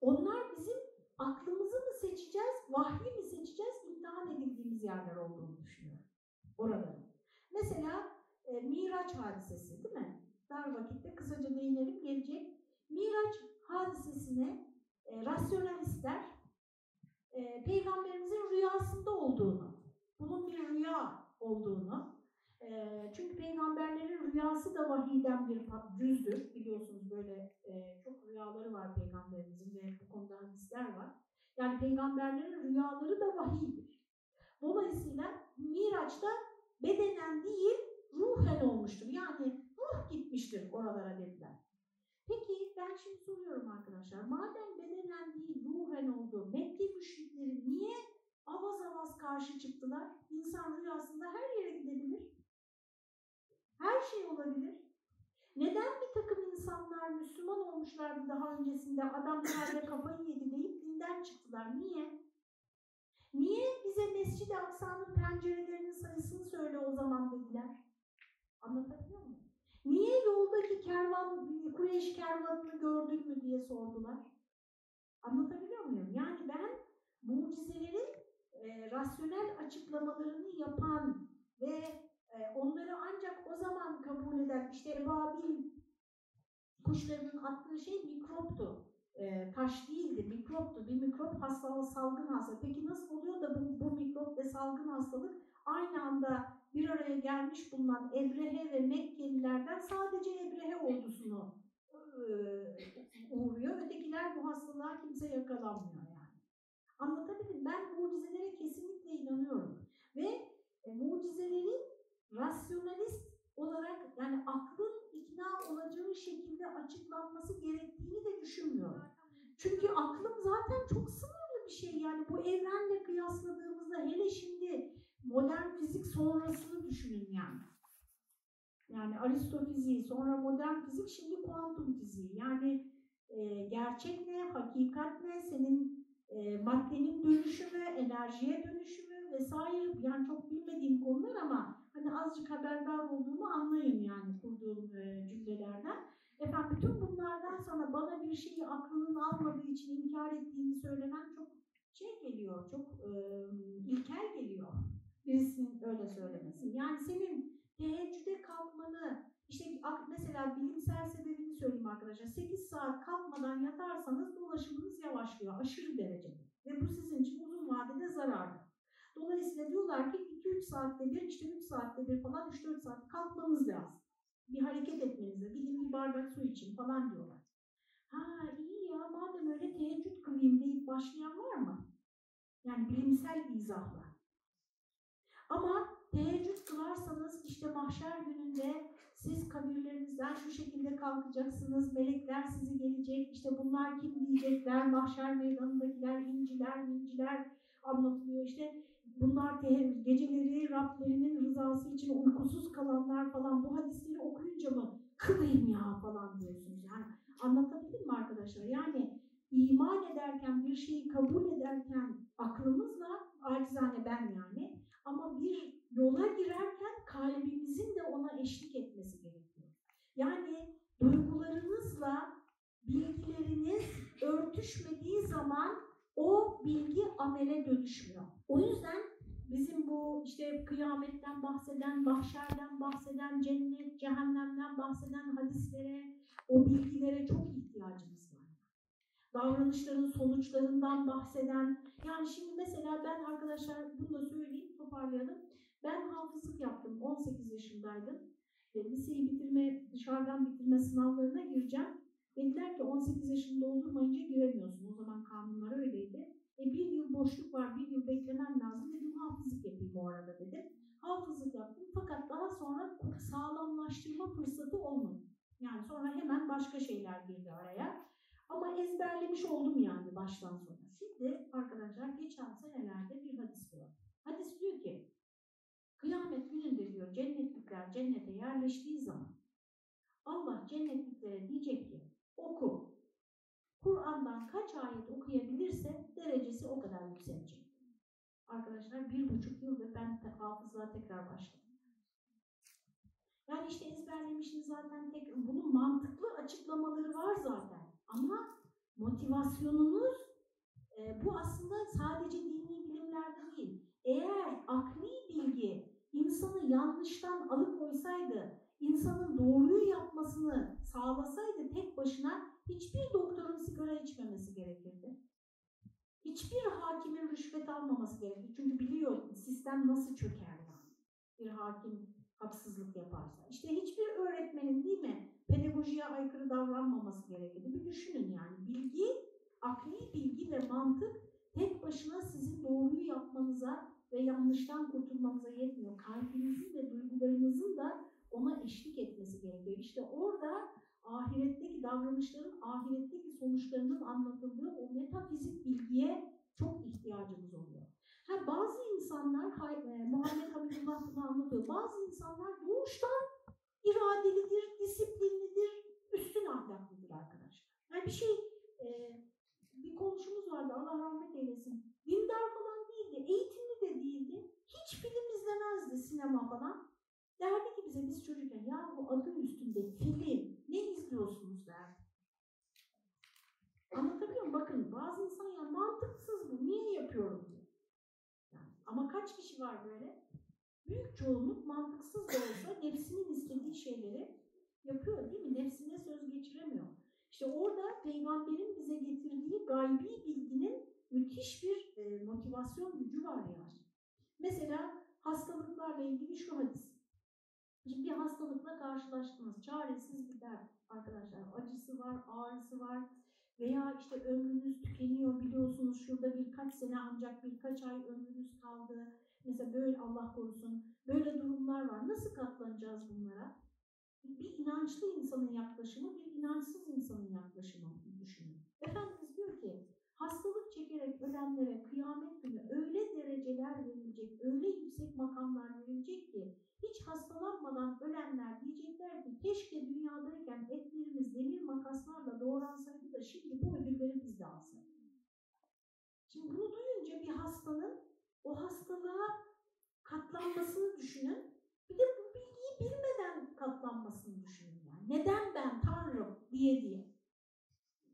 Onlar bizim aklımızı mı seçeceğiz, vahyi mi seçeceğiz, imtihan edildiğimiz yerler olduğunu düşünüyorum. Orada. Mesela e, Miraç hadisesi değil mi? Dar vakitte kısaca değinelim gelecek. Miraç hadisesine e, rasyonalistler e, peygamberimizin rüyasında olduğunu, bunun bir rüya olduğunu, çünkü peygamberlerin rüyası da vahiyden bir cüzdür. Biliyorsunuz böyle çok rüyaları var peygamberimizin ve bu konuda hadisler var. Yani peygamberlerin rüyaları da vahiydir. Dolayısıyla Miraç'ta bedenen değil ruhen olmuştur. Yani ruh gitmiştir oralara dediler. Peki ben şimdi soruyorum arkadaşlar. Madem bedenen değil ruhen oldu, Mekke müşrikleri niye avaz avaz karşı çıktılar? İnsan rüyasında her yere gidebilir. Her şey olabilir. Neden bir takım insanlar Müslüman olmuşlardı daha öncesinde adam herhalde kafayı yedi deyip dinden çıktılar? Niye? Niye bize Mescid-i Aksa'nın pencerelerinin sayısını söyle o zaman dediler? Anlatabiliyor muyum? Niye yoldaki kervan, Kureyş kervanını gördün mü diye sordular? Anlatabiliyor muyum? Yani ben mucizelerin e, rasyonel açıklamalarını yapan ve onları ancak o zaman kabul eden, işte ebabil kuşlarının attığı şey mikroptu. E, taş değildi, mikroptu. Bir mikrop hastalığı, salgın hastalığı. Peki nasıl oluyor da bu, bu mikrop ve salgın hastalık aynı anda bir araya gelmiş bulunan Ebrehe ve Mekkelilerden sadece Ebrehe ordusunu e, uğruyor. Ötekiler bu hastalığa kimse yakalanmıyor yani. Anlatabildim. Ben mucizelere kesinlikle inanıyorum. Ve e, mucizelerin rasyonalist olarak yani aklın ikna olacağı şekilde açıklanması gerektiğini de düşünmüyorum. Çünkü aklım zaten çok sınırlı bir şey yani bu evrenle kıyasladığımızda hele şimdi modern fizik sonrasını düşünün yani. Yani aristofiziği, sonra modern fizik, şimdi kuantum fiziği. Yani e, gerçek ne, hakikat ne, senin e, maddenin dönüşümü, enerjiye dönüşümü vesaire yani çok bilmediğim konular ama hani azıcık haberdar olduğumu anlayın yani kurduğum e, cümlelerden. Efendim bütün bunlardan sonra bana bir şeyi aklının almadığı için inkar ettiğini söylemen çok şey geliyor, çok e, ilkel geliyor birisinin öyle söylemesi. Yani senin teheccüde kalkmanı, işte mesela bilimsel sebebini söyleyeyim arkadaşlar. 8 saat kalkmadan yatarsanız dolaşımınız yavaşlıyor aşırı derecede. Ve bu sizin için uzun vadede zararlı. Dolayısıyla diyorlar ki 2-3 saatte bir, işte 3 saatte bir falan 3-4 saat kalkmanız lazım. Bir hareket etmenize, gidin bir bardak su için falan diyorlar. Ha iyi ya madem öyle teheccüd kılayım deyip başlayan var mı? Yani bilimsel izahla. Ama teheccüd kılarsanız işte mahşer gününde siz kabirlerinizden şu şekilde kalkacaksınız, melekler sizi gelecek, işte bunlar kim diyecekler, mahşer meydanındakiler, inciler, minciler anlatılıyor. İşte bunlar geceleri Rablerinin rızası için uykusuz kalanlar falan bu hadisleri okuyunca mı kılayım ya falan diyorsunuz. Yani anlatabildim mi arkadaşlar? Yani iman ederken, bir şeyi kabul ederken aklımızla, acizane ben yani, ama bir yola girerken kalbimizin de ona eşlik etmesi gerekiyor. Yani duygularınızla bilgileriniz örtüşmediği zaman o bilgi amele dönüşmüyor. O yüzden bizim bu işte kıyametten bahseden, mahşerden bahseden, cennet, cehennemden bahseden hadislere, o bilgilere çok ihtiyacımız var. Davranışların sonuçlarından bahseden, yani şimdi mesela ben arkadaşlar bunu da söyleyeyim, toparlayalım. Ben hafızlık yaptım, 18 yaşındaydım. E, liseyi bitirme, dışarıdan bitirme sınavlarına gireceğim. Dediler ki 18 yaşını doldurmayınca giremiyorsun. O zaman kanunlar öyleydi. E, bir yıl boşluk var, bir yıl beklemem lazım. Dedim hafızlık yapayım o arada dedim. Hafızlık yaptım fakat daha sonra sağlamlaştırma fırsatı olmadı. Yani sonra hemen başka şeyler girdi araya. Ama ezberlemiş oldum yani baştan sona. Şimdi arkadaşlar geçen senelerde bir hadis var. Hadis diyor ki kıyamet gününde diyor cennetlikler cennete yerleştiği zaman Allah cennetliklere diyecek ki oku. Kur'an'dan kaç ayet okuyabilirse derecesi o kadar yükselecek. Arkadaşlar bir buçuk yıldır ben hafızlığa tekrar başladım. Yani işte ezberlemişim zaten tek, bunun mantıklı açıklamaları var zaten. Ama motivasyonunuz e, bu aslında sadece dini bilimlerde değil. Eğer akli bilgi insanı yanlıştan alıkoysaydı, insanın doğruyu yapmasını sağlasaydı tek başına hiçbir doktorun sigara içmemesi gerekirdi. Hiçbir hakimin rüşvet almaması gerekir. Çünkü biliyor sistem nasıl çöker yani. Bir hakim haksızlık yaparsa. İşte hiçbir öğretmenin değil mi pedagojiye aykırı davranmaması gerekir. Bir düşünün yani bilgi, akli bilgi ve mantık tek başına sizin doğruyu yapmanıza ve yanlıştan kurtulmanıza yetmiyor. Kalbinizin ve duygularınızın da ona eşlik etmesi gerekiyor. İşte orada ahiretteki davranışların ahiretteki sonuçlarının anlatıldığı o metafizik bilgiye çok ihtiyacımız oluyor. Ha, bazı insanlar, e, Muhammed Hamidullah bunu anlatıyor, bazı insanlar doğuştan iradelidir, disiplinlidir, üstün ahlaklıdır arkadaşlar. Yani bir şey, e, bir komşumuz vardı, Allah rahmet eylesin, dindar falan değildi, eğitimli de değildi, hiç film izlemezdi sinema falan. Derdi ki bize biz çocukken ya bu adı üstünde film ne izliyorsunuz derdi. Anlatabiliyor muyum? Bakın bazı insan ya mantıksız bu niye yapıyorum diyor. Yani, ama kaç kişi var böyle? Büyük çoğunluk mantıksız da olsa nefsinin istediği şeyleri yapıyor değil mi? Nefsine söz geçiremiyor. İşte orada peygamberin bize getirdiği gaybi bilginin müthiş bir e, motivasyon gücü var yani. Mesela hastalıklarla ilgili şu hadis. Bir hastalıkla karşılaştınız. Çaresiz bir dert arkadaşlar. Acısı var, ağrısı var. Veya işte ömrünüz tükeniyor biliyorsunuz şurada birkaç sene ancak birkaç ay ömrünüz kaldı. Mesela böyle Allah korusun böyle durumlar var. Nasıl katlanacağız bunlara? Bir inançlı insanın yaklaşımı, bir inançsız insanın yaklaşımı düşünün. Efendimiz diyor ki hastalık çekerek ölenlere kıyamet günü öyle dereceler verilecek, öyle yüksek makamlar verilecek ki hiç hastalanmadan ölenler diyecekler ki keşke dünyadayken etlerimiz demir makaslarla doğransaydı da şimdi bu ödülleri biz de alsaydık. Şimdi bunu duyunca bir hastanın o hastalığa katlanmasını düşünün. Bir de bu bilgiyi bilmeden katlanmasını düşünün. Yani neden ben Tanrım diye diye.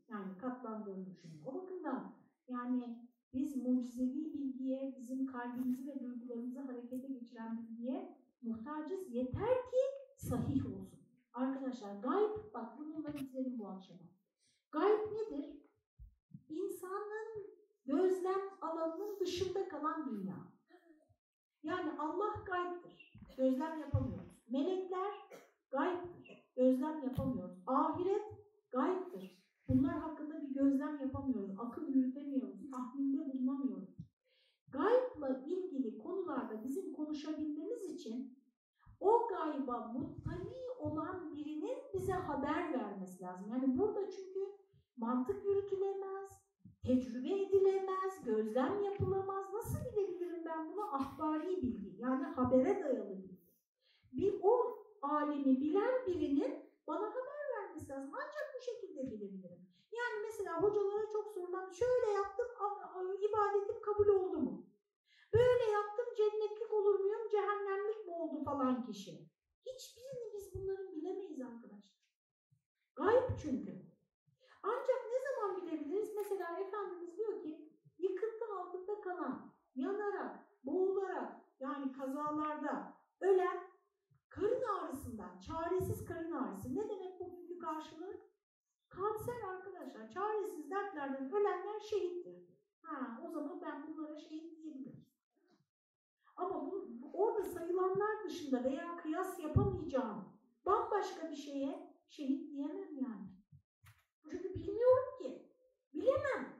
Yani katlandığını düşünün. O bakımdan yani biz mucizevi bilgiye, bizim kalbimizi ve duygularımızı harekete geçiren bilgiye muhtacız. Yeter ki sahih olsun. Arkadaşlar gayb, bak bununla bitirelim bu akşam. Gayb nedir? İnsanın gözlem alanının dışında kalan dünya. Yani Allah gaybdır. Gözlem yapamıyoruz. Melekler gaybdır. Gözlem yapamıyoruz. Ahiret gaybdır. Bunlar hakkında bir gözlem yapamıyoruz. Akıl yürütemiyoruz. Tahminde bulunamıyoruz. Gaybla ilgili konularda bizim konuşabilmemiz için o gayba muttali olan birinin bize haber vermesi lazım. Yani burada çünkü mantık yürütülemez, tecrübe edilemez, gözlem yapılamaz. Nasıl bilebilirim ben bunu? Ahbari bilgi yani habere dayalı bilgi. Bir o alemi bilen birinin bana haber vermesi lazım. Ancak bu şekilde bilebilirim. Yani mesela hocalara çok sorulan şöyle yaptım ibadetim kabul oldu mu? Böyle yaptım cennetlik olur muyum, cehennemlik mi oldu falan kişi. Hiçbirini biz bunların bilemeyiz arkadaşlar. Gayb çünkü. Ancak ne zaman bilebiliriz? Mesela Efendimiz diyor ki yıkıntı altında kalan, yanarak, boğularak yani kazalarda ölen karın ağrısından, çaresiz karın ağrısı. Ne demek bugünkü karşılığı? Kanser arkadaşlar. Çaresiz dertlerden ölenler şehittir. Ha, o zaman ben bunlara şehit diyebilirim. Ama bu, orada sayılanlar dışında veya kıyas yapamayacağım bambaşka bir şeye şehit diyemem yani. Çünkü bilmiyorum ki. Bilemem.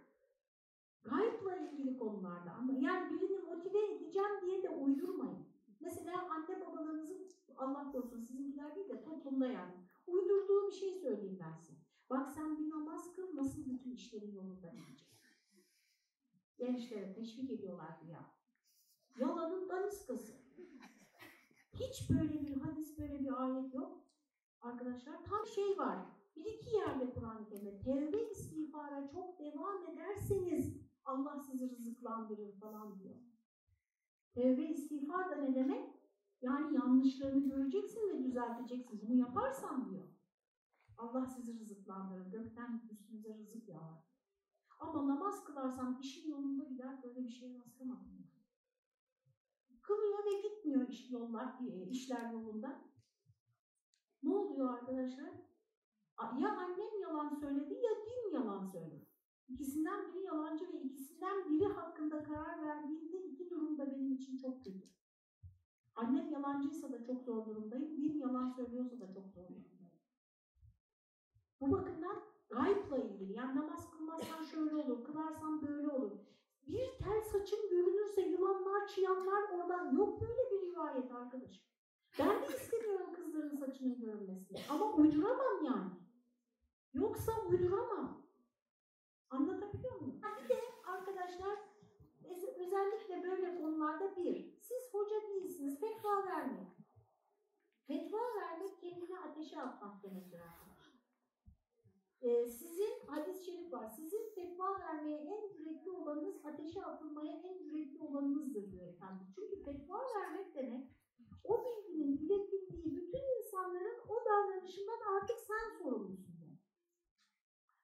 Gayipla ilgili konularda ama yani birini motive edeceğim diye de uydurmayın. Mesela anne babalarınızın Allah korusun sizinkiler değil de toplumda yani uydurduğu bir şey söyleyeyim ben size. Bak sen bir namaz kıl nasıl bütün işlerin yolunda gidecek. Gençlere teşvik ediyorlar ya. Yalanın daniskası. Hiç böyle bir hadis, böyle bir ayet yok. Arkadaşlar tam şey var. Bir iki yerde Kur'an-ı Kerim'de tevbe istiğfara çok devam ederseniz Allah sizi rızıklandırır falan diyor. Tevbe istiğfar da ne demek? Yani yanlışlarını göreceksin ve düzelteceksin. Bunu yaparsan diyor. Allah sizi rızıklandırır. Gökten üstünüze rızık yağar. Ama namaz kılarsan işin yolunda gider. Böyle bir şeye rastlamadım. Kılıyor ve gitmiyor iş yollar, işler yolunda. Ne oluyor arkadaşlar? Ya annem yalan söyledi ya din yalan söyledi. İkisinden biri yalancı ve ikisinden biri hakkında karar verdiğinde iki durumda benim için çok kötü. Annem yalancıysa da çok zor durumdayım, din yalan söylüyorsa da çok zor durumdayım. Bu bakımdan gayipla ilgili, yani namaz kılmazsan şöyle olur, kılarsan böyle olur. Bir tel saçın görünürse yılanlar, çıyanlar oradan yok böyle bir rivayet arkadaşım. Ben de istemiyorum kızların saçının görünmesini ama uyduramam yani. Yoksa uyduramam. Anlatabiliyor muyum? Bir de arkadaşlar özellikle böyle konularda bir, siz hoca değilsiniz, fetva vermeyin. Fetva vermek kendini ateşe atmak demektir arkadaşlar. Ee, sizin hadis-i şerif var, sizin fetva vermeye en yürekli olanınız, ateşe atılmaya en yürekli olanınızdır diyor efendim. Çünkü fetva vermek demek, o bilginin iletildiği bütün insanların o davranışından artık sen sorumlusun.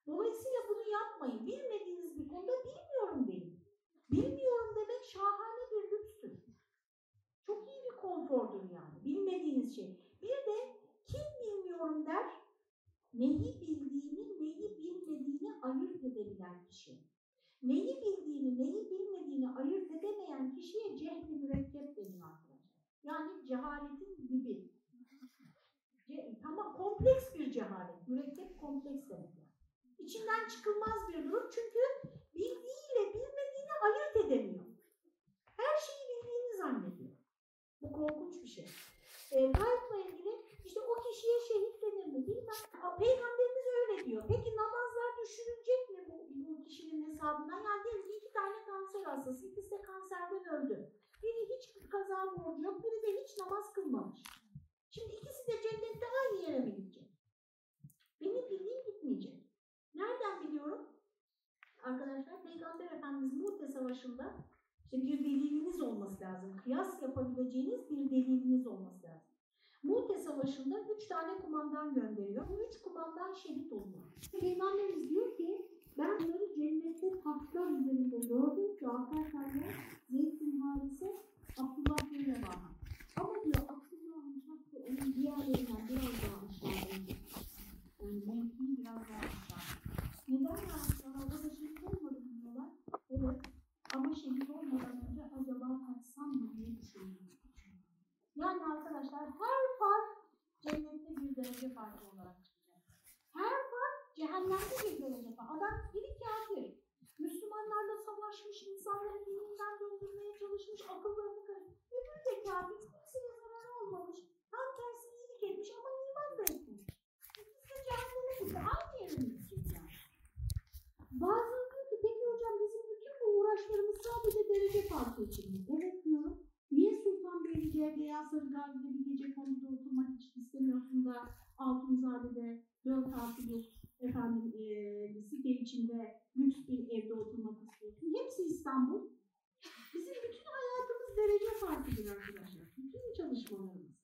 Dolayısıyla bunu yapmayın. Bilmediğiniz bir konuda bilmiyorum deyin. Bilmiyorum demek şahane bir lütftür. Çok iyi bir konfordur yani. Bilmediğiniz şey. Bir de kim bilmiyorum der, neyi bildiğini, neyi bilmediğini ayırt edebilen kişi. Neyi bildiğini, neyi bilmediğini ayırt edemeyen kişiye cehli mürekkep deniyor arkadaşlar. Yani cehaletin dibi. Ce ama kompleks bir cehalet. Mürekkep kompleks demek. İçinden çıkılmaz bir durum çünkü bildiğiyle bilmediğini ayırt edemiyor. Her şeyi bildiğini zannediyor. Bu korkunç bir şey. E, gayetla ilgili işte o kişiye şehit denir mi bilmem. Peygamberimiz öyle diyor. Peki namazlar düşürülecek mi bu, bu kişinin hesabından? Yani diyelim ki iki tane kanser hastası, ikisi de kanserden öldü. Biri hiç kaza borcu yok, biri de hiç namaz kılmamış. Şimdi ikisi de cennette aynı yere mi gidecek? Benim bildiğim gitmeyecek. Nereden biliyorum? Arkadaşlar Peygamber Efendimiz Muhte Savaşı'nda İşte bir deliliniz olması lazım. Kıyas yapabileceğiniz bir deliliniz olması Mu'te Savaşı'nda üç tane kumandan gönderiyor. Bu üç kumandan şehit oluyor. Peygamberimiz diyor ki ben bunları cennette tahtlar üzerinde gördüm. Cafer Kayya, Zeyd bin Harise, Abdullah bin Revaha. Ama diyor Abdullah'ın tahtı onun diğerlerinden biraz daha aşağıdaydı. Yani mevkii biraz daha aşağı. Neden ya? Orada şehit olmadı diyorlar. Evet. Ama şehit olmadan önce acaba kaçsam mı diye düşünüyorum. Yani arkadaşlar her fark cennette bir derece farkı olarak çıkacak. Her fark cehennemde bir derece farkı. Adam biri kafir. Müslümanlarla savaşmış, insanları dininden döndürmeye çalışmış, akıllarını karıştırmış. Öbürü de kafir, kimseye zararı olmamış. Tam tersi iyilik etmiş ama iman da etmiş. İkisi de cehenneme gitti. Aynı yere gidecek yani? Bazıları diyor ki peki hocam bizim bütün bu uğraşlarımız sadece derece farkı için mi? Evet diyorum. Niye Sultanbeyli'de veya Sarıgazi'de bir gece konuda oturmak hiç istemiyorsun da Altunzade'de dört artı bir efendim eee site içinde lüks bir evde oturmak istiyorsun? Hepsi İstanbul. Bizim bütün hayatımız derece farkıdır arkadaşlar. Bütün çalışmalarımız.